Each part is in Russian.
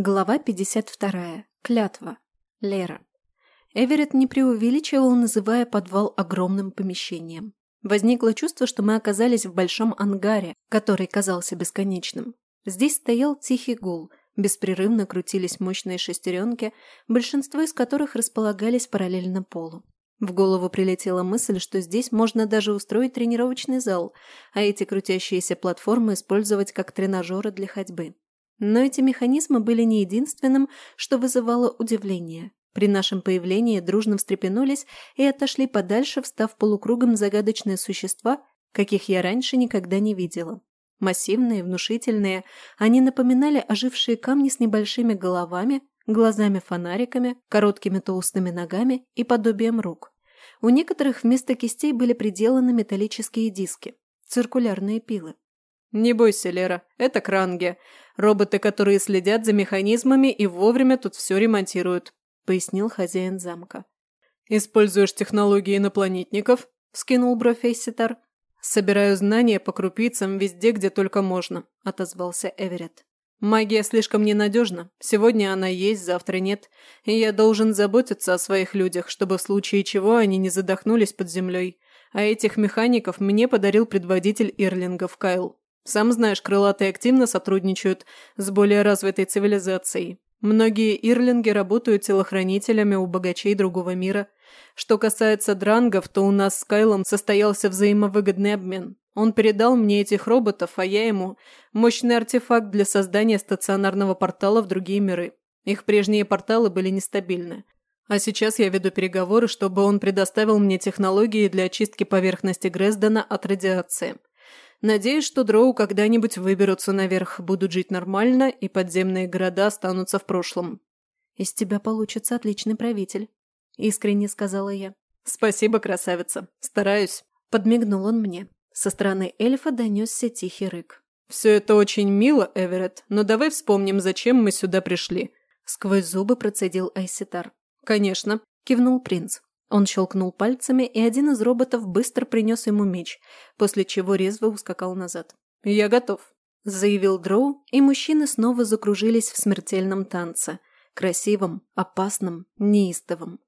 Глава 52. Клятва. Лера. Эверетт не преувеличивал, называя подвал огромным помещением. Возникло чувство, что мы оказались в большом ангаре, который казался бесконечным. Здесь стоял тихий гул, беспрерывно крутились мощные шестеренки, большинство из которых располагались параллельно полу. В голову прилетела мысль, что здесь можно даже устроить тренировочный зал, а эти крутящиеся платформы использовать как тренажеры для ходьбы. Но эти механизмы были не единственным, что вызывало удивление. При нашем появлении дружно встрепенулись и отошли подальше, встав полукругом загадочные существа, каких я раньше никогда не видела. Массивные, внушительные, они напоминали ожившие камни с небольшими головами, глазами-фонариками, короткими толстыми ногами и подобием рук. У некоторых вместо кистей были приделаны металлические диски, циркулярные пилы. «Не бойся, Лера, это кранги. Роботы, которые следят за механизмами и вовремя тут все ремонтируют», — пояснил хозяин замка. «Используешь технологии инопланетников?» — скинул бровь. «Собираю знания по крупицам везде, где только можно», — отозвался Эверетт. «Магия слишком ненадежна. Сегодня она есть, завтра нет. И я должен заботиться о своих людях, чтобы в случае чего они не задохнулись под землей. А этих механиков мне подарил предводитель Ирлингов Кайл. Сам знаешь, крылатые активно сотрудничают с более развитой цивилизацией. Многие ирлинги работают телохранителями у богачей другого мира. Что касается дрангов, то у нас с Кайлом состоялся взаимовыгодный обмен. Он передал мне этих роботов, а я ему мощный артефакт для создания стационарного портала в другие миры. Их прежние порталы были нестабильны. А сейчас я веду переговоры, чтобы он предоставил мне технологии для очистки поверхности Грездена от радиации. Надеюсь, что дроу когда-нибудь выберутся наверх, будут жить нормально, и подземные города останутся в прошлом. «Из тебя получится отличный правитель», — искренне сказала я. «Спасибо, красавица. Стараюсь», — подмигнул он мне. Со стороны эльфа донесся тихий рык. «Все это очень мило, Эверетт, но давай вспомним, зачем мы сюда пришли», — сквозь зубы процедил Айситар. «Конечно», — кивнул принц. Он щелкнул пальцами, и один из роботов быстро принес ему меч, после чего резво ускакал назад. «Я готов», – заявил Дроу, и мужчины снова закружились в смертельном танце. Красивом, опасном, неистовом.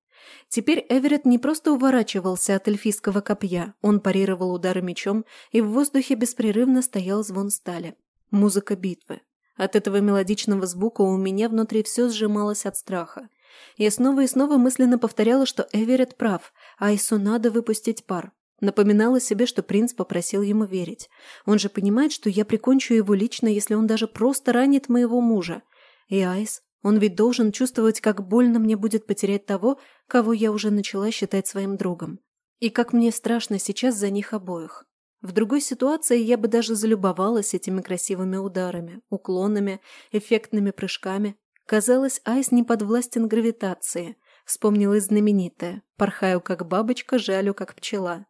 Теперь Эверетт не просто уворачивался от эльфийского копья, он парировал удары мечом, и в воздухе беспрерывно стоял звон стали. Музыка битвы. От этого мелодичного звука у меня внутри все сжималось от страха. Я снова и снова мысленно повторяла, что Эверетт прав, Айсу надо выпустить пар. Напоминала себе, что принц попросил ему верить. Он же понимает, что я прикончу его лично, если он даже просто ранит моего мужа. И Айс, он ведь должен чувствовать, как больно мне будет потерять того, кого я уже начала считать своим другом. И как мне страшно сейчас за них обоих. В другой ситуации я бы даже залюбовалась этими красивыми ударами, уклонами, эффектными прыжками, Казалось, Айс не подвластен гравитации. Вспомнилась знаменитая «Порхаю, как бабочка, жалю, как пчела».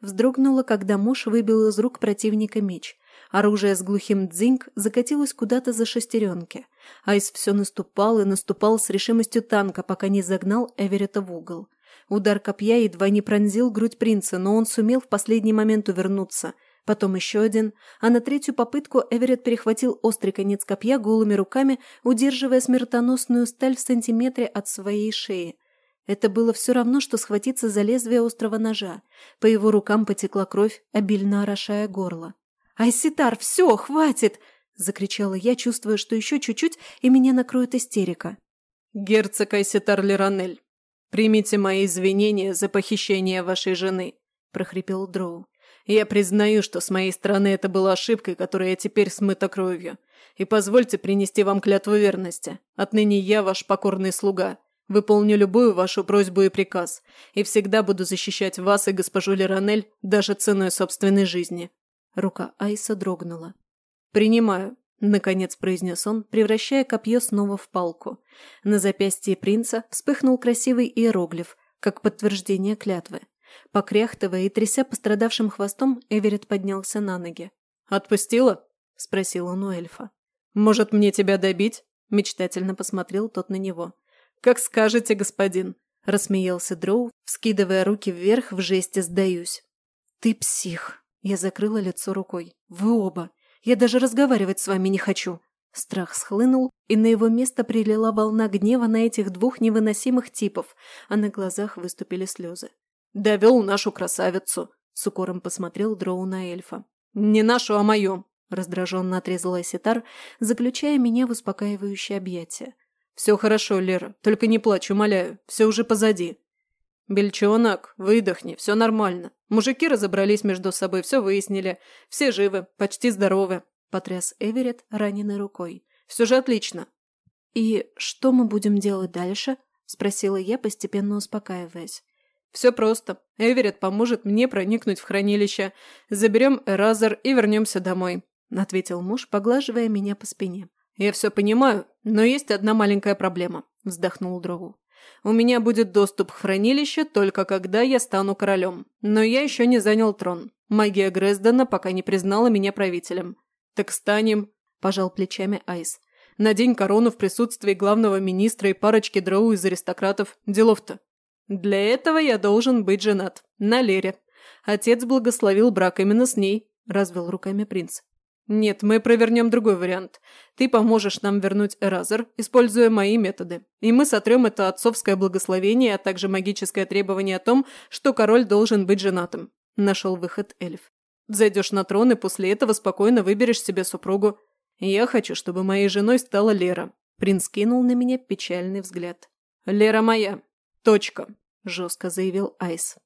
Вздрогнула, когда муж выбил из рук противника меч. Оружие с глухим дзинг закатилось куда-то за шестеренки. Айс все наступал и наступал с решимостью танка, пока не загнал Эверета в угол. Удар копья едва не пронзил грудь принца, но он сумел в последний момент увернуться – Потом еще один, а на третью попытку Эверетт перехватил острый конец копья голыми руками, удерживая смертоносную сталь в сантиметре от своей шеи. Это было все равно, что схватиться за лезвие острого ножа. По его рукам потекла кровь, обильно орошая горло. «Айситар, все, хватит!» – закричала я, чувствуя, что еще чуть-чуть, и меня накроет истерика. «Герцог Айситар Леронель, примите мои извинения за похищение вашей жены», – прохрипел Дроу. Я признаю, что с моей стороны это была ошибкой, которая теперь смыта кровью. И позвольте принести вам клятву верности. Отныне я ваш покорный слуга. Выполню любую вашу просьбу и приказ. И всегда буду защищать вас и госпожу Леронель даже ценой собственной жизни». Рука Айса дрогнула. «Принимаю», — наконец произнес он, превращая копье снова в палку. На запястье принца вспыхнул красивый иероглиф, как подтверждение клятвы. Покряхтывая и тряся пострадавшим хвостом, Эверетт поднялся на ноги. «Отпустила?» – спросил он у эльфа. «Может, мне тебя добить?» – мечтательно посмотрел тот на него. «Как скажете, господин!» – рассмеялся Дроу, вскидывая руки вверх в жесте «сдаюсь». «Ты псих!» – я закрыла лицо рукой. «Вы оба! Я даже разговаривать с вами не хочу!» Страх схлынул, и на его место прилила волна гнева на этих двух невыносимых типов, а на глазах выступили слезы. «Довел нашу красавицу!» – с укором посмотрел Дроу на эльфа. «Не нашу, а мою!» – раздраженно отрезала Ситар, заключая меня в успокаивающее объятие. «Все хорошо, Лера, только не плачь, умоляю, все уже позади». «Бельчонок, выдохни, все нормально. Мужики разобрались между собой, все выяснили. Все живы, почти здоровы», – потряс Эверетт раненой рукой. «Все же отлично». «И что мы будем делать дальше?» – спросила я, постепенно успокаиваясь. «Все просто. Эверетт поможет мне проникнуть в хранилище. Заберем Эразер и вернемся домой», – ответил муж, поглаживая меня по спине. «Я все понимаю, но есть одна маленькая проблема», – вздохнул Дрову. «У меня будет доступ к хранилищу только когда я стану королем. Но я еще не занял трон. Магия Грездена пока не признала меня правителем». «Так станем», – пожал плечами Айс. «Надень корону в присутствии главного министра и парочки дроу из аристократов. Делов-то». «Для этого я должен быть женат. На Лере. Отец благословил брак именно с ней», – развел руками принц. «Нет, мы провернем другой вариант. Ты поможешь нам вернуть Эразер, используя мои методы. И мы сотрем это отцовское благословение, а также магическое требование о том, что король должен быть женатым». Нашел выход эльф. «Зайдешь на трон и после этого спокойно выберешь себе супругу. Я хочу, чтобы моей женой стала Лера». Принц кинул на меня печальный взгляд. «Лера моя. Точка», – жестко заявил Айс.